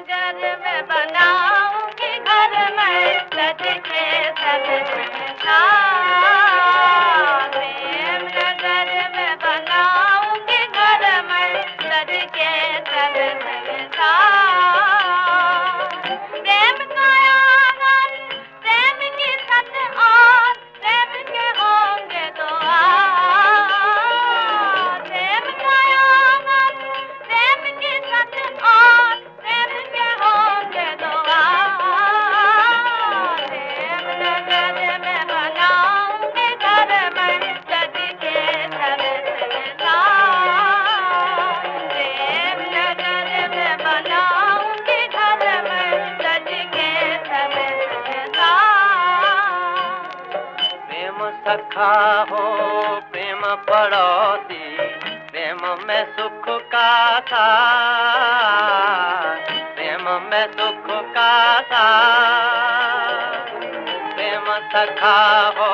जग में सखा हो प्रेम पड़ोसी, प्रेम में सुख का था प्रेम में सुख का था प्रेम सखा हो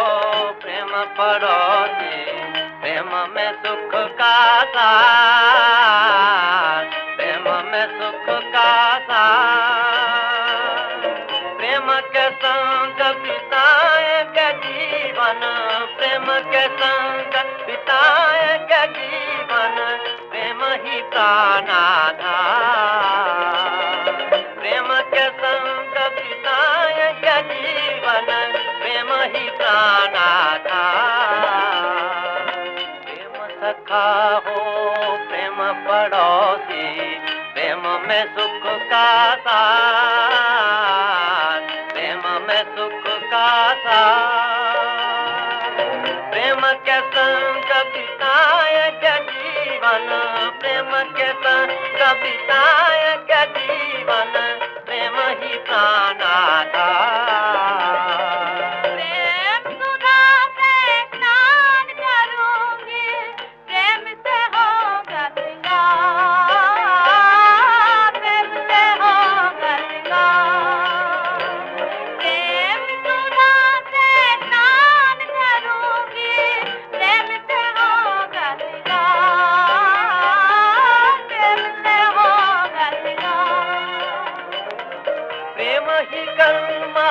प्रेम पड़ोसी, प्रेम में सुख का था के संग बिताए के जीवन, प्रेम ही प्राणाधार प्रेम के संग बिताए के जीवन, प्रेम ही प्राणाधार प्रेम सखा हो, प्रेम पड़ोसी, प्रेम में सुख का साथ। प्रेम के संग बिताए के जीवन प्रेम के संग बिताए के जीवन।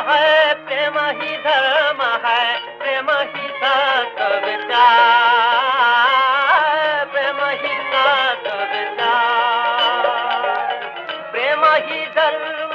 है, प्रेम ही धर्म है, प्रेम ही सा कविता प्रेम ही सा कविता प्रेम ही धर्म